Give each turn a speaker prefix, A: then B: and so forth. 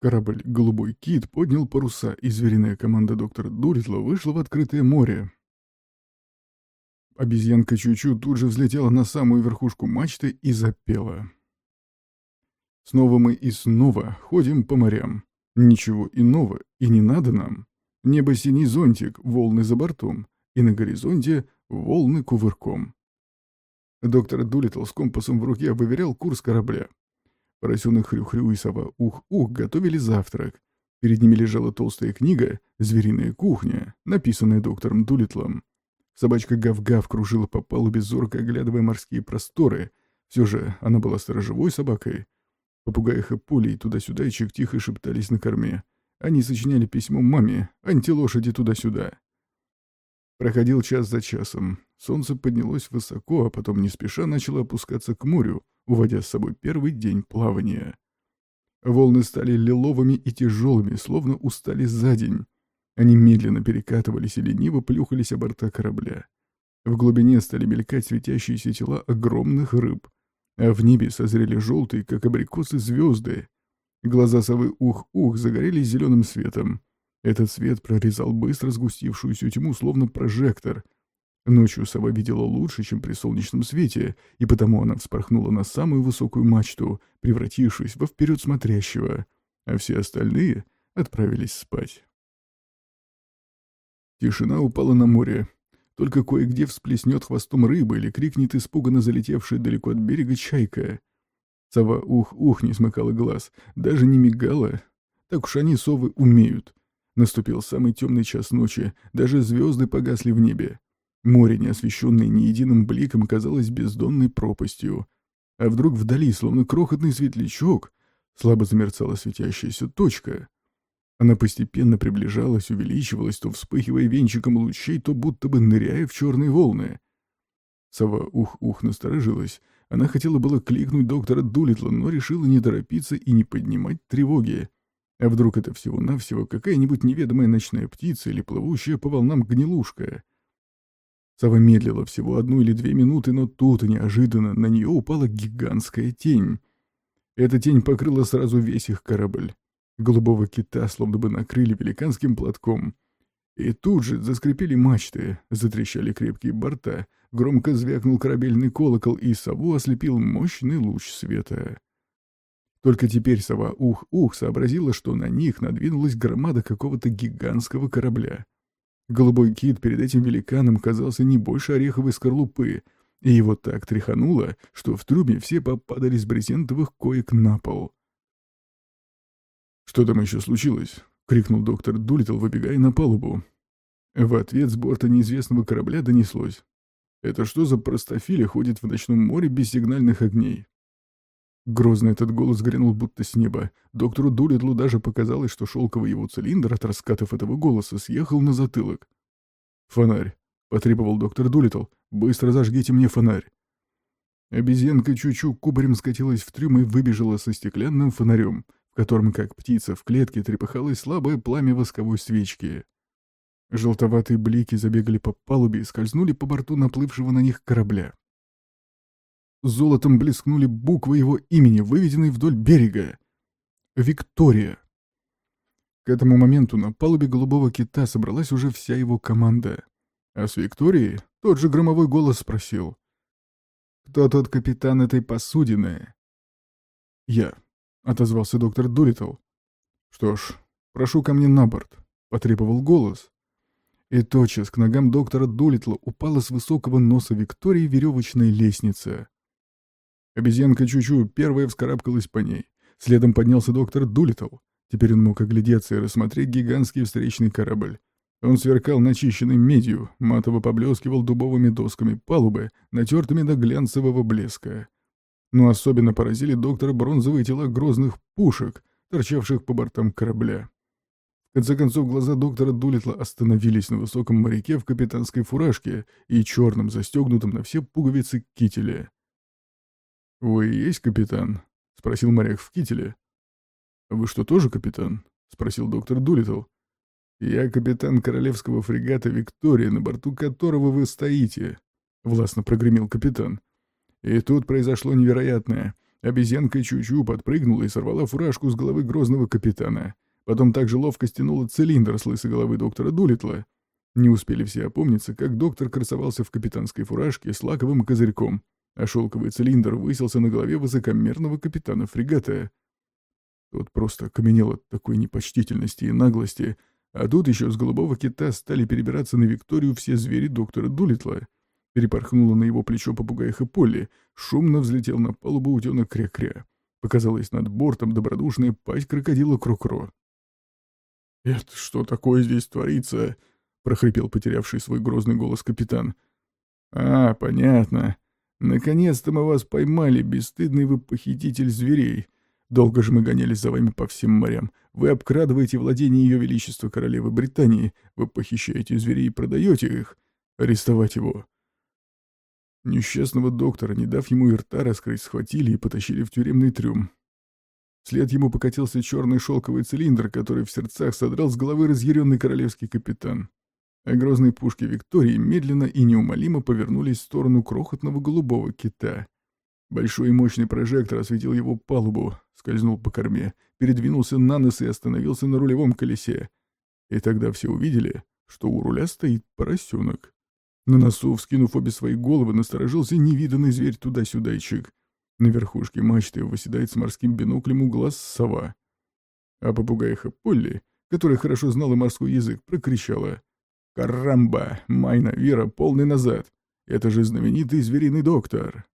A: Корабль «Голубой кит» поднял паруса, и звериная команда доктора Дулитла вышла в открытое море. Обезьянка Чучу тут же взлетела на самую верхушку мачты и запела. Снова мы и снова ходим по морям. Ничего иного и не надо нам. Небо синий зонтик, волны за бортом, и на горизонте волны кувырком. Доктор Дулитл с компасом в руке выверял курс корабля. Поросенок Хрю-Хрю и сова Ух-Ух готовили завтрак. Перед ними лежала толстая книга «Звериная кухня», написанная доктором Дулитлом. Собачка Гав-Гав кружила по палубе, зорко оглядывая морские просторы. Все же она была сторожевой собакой. Попугаи Хэпули туда-сюда и чик тихо шептались на корме. Они сочиняли письмо маме, антилошади туда-сюда. Проходил час за часом. Солнце поднялось высоко, а потом не спеша начало опускаться к морю, уводя с собой первый день плавания. Волны стали лиловыми и тяжелыми, словно устали за день. Они медленно перекатывались и лениво плюхались о борта корабля. В глубине стали мелькать светящиеся тела огромных рыб, а в небе созрели желтые, как абрикосы, звезды. Глаза совы ух-ух загорелись зеленым светом. Этот свет прорезал быстро сгустившуюся тьму, словно прожектор — Ночью сова видела лучше, чем при солнечном свете, и потому она вспорхнула на самую высокую мачту, превратившись во вперед смотрящего, а все остальные отправились спать. Тишина упала на море. Только кое-где всплеснет хвостом рыба или крикнет испуганно залетевшая далеко от берега чайка. Сова ух-ух не смыкала глаз, даже не мигала. Так уж они, совы, умеют. Наступил самый темный час ночи, даже звезды погасли в небе. Море, не освещенное ни единым бликом, казалось бездонной пропастью. А вдруг вдали, словно крохотный светлячок, слабо замерцала светящаяся точка. Она постепенно приближалась, увеличивалась, то вспыхивая венчиком лучей, то будто бы ныряя в черные волны. Сова ух-ух насторожилась. Она хотела было кликнуть доктора Дулитла, но решила не торопиться и не поднимать тревоги. А вдруг это всего-навсего какая-нибудь неведомая ночная птица или плывущая по волнам гнилушка? Сава медлила всего одну или две минуты, но тут неожиданно на нее упала гигантская тень. Эта тень покрыла сразу весь их корабль. Голубого кита словно бы накрыли великанским платком. И тут же заскрипели мачты, затрещали крепкие борта, громко звякнул корабельный колокол, и сову ослепил мощный луч света. Только теперь сова ух-ух сообразила, что на них надвинулась громада какого-то гигантского корабля. Голубой кит перед этим великаном казался не больше ореховой скорлупы, и его так тряхануло, что в трюме все попадали с брезентовых коек на пол. «Что там еще случилось?» — крикнул доктор Дулитл, выбегая на палубу. В ответ с борта неизвестного корабля донеслось. «Это что за простофиля ходит в ночном море без сигнальных огней?» Грозно этот голос грянул будто с неба. Доктору Дулитлу даже показалось, что шелковый его цилиндр от раскатов этого голоса съехал на затылок. «Фонарь!» — потребовал доктор Дулитл. «Быстро зажгите мне фонарь!» Обезьянка Чучу кубарем скатилась в трюм и выбежала со стеклянным фонарем, в котором, как птица в клетке, трепыхалось слабое пламя восковой свечки. Желтоватые блики забегали по палубе и скользнули по борту наплывшего на них корабля. Золотом блескнули буквы его имени, выведенные вдоль берега. Виктория. К этому моменту на палубе голубого кита собралась уже вся его команда. А с Викторией тот же громовой голос спросил. «Кто тот капитан этой посудины?» «Я», — отозвался доктор Дулитл. «Что ж, прошу ко мне на борт», — потребовал голос. И тотчас к ногам доктора Дулитла упала с высокого носа Виктории веревочная лестница. Обезьянка Чучу первая вскарабкалась по ней. Следом поднялся доктор Дулитл. Теперь он мог оглядеться и рассмотреть гигантский встречный корабль. Он сверкал начищенной медью, матово поблескивал дубовыми досками палубы, натертыми до глянцевого блеска. Но особенно поразили доктора бронзовые тела грозных пушек, торчавших по бортам корабля. В конце концов, глаза доктора Дулитла остановились на высоком моряке в капитанской фуражке и черном, застегнутом на все пуговицы кителе. «Вы есть капитан?» — спросил моряк в кителе. «Вы что, тоже капитан?» — спросил доктор Дулитл. «Я капитан королевского фрегата «Виктория», на борту которого вы стоите», — властно прогремел капитан. И тут произошло невероятное. Обезьянка Чучу подпрыгнула и сорвала фуражку с головы грозного капитана. Потом также ловко стянула цилиндр с лысой головы доктора Дулитла. Не успели все опомниться, как доктор красовался в капитанской фуражке с лаковым козырьком, а шелковый цилиндр высился на голове высокомерного капитана фрегата. Тот просто каменел от такой непочтительности и наглости, а тут еще с голубого кита стали перебираться на Викторию все звери доктора Дулитла. Перепорхнула на его плечо попугайха Полли, шумно взлетел на палубу утенок Кря-Кря. Показалась над бортом добродушная пасть крокодила Крокро. «Это что такое здесь творится?» — прохрипел потерявший свой грозный голос капитан. «А, понятно. Наконец-то мы вас поймали, бесстыдный вы похититель зверей. Долго же мы гонялись за вами по всем морям. Вы обкрадываете владение Ее Величества Королевы Британии. Вы похищаете зверей и продаете их. Арестовать его». Несчастного доктора, не дав ему и рта раскрыть, схватили и потащили в тюремный трюм. Вслед ему покатился черный шелковый цилиндр, который в сердцах содрал с головы разъяренный королевский капитан. А грозные пушки Виктории медленно и неумолимо повернулись в сторону крохотного голубого кита. Большой и мощный прожектор осветил его палубу, скользнул по корме, передвинулся на нос и остановился на рулевом колесе. И тогда все увидели, что у руля стоит поросенок. На носу, вскинув обе свои головы, насторожился невиданный зверь туда-сюдайчик. На верхушке мачты выседает с морским биноклем у глаз сова. А попугайха Полли, которая хорошо знала морской язык, прокричала. «Карамба! Майна, Вера, полный назад! Это же знаменитый звериный доктор!»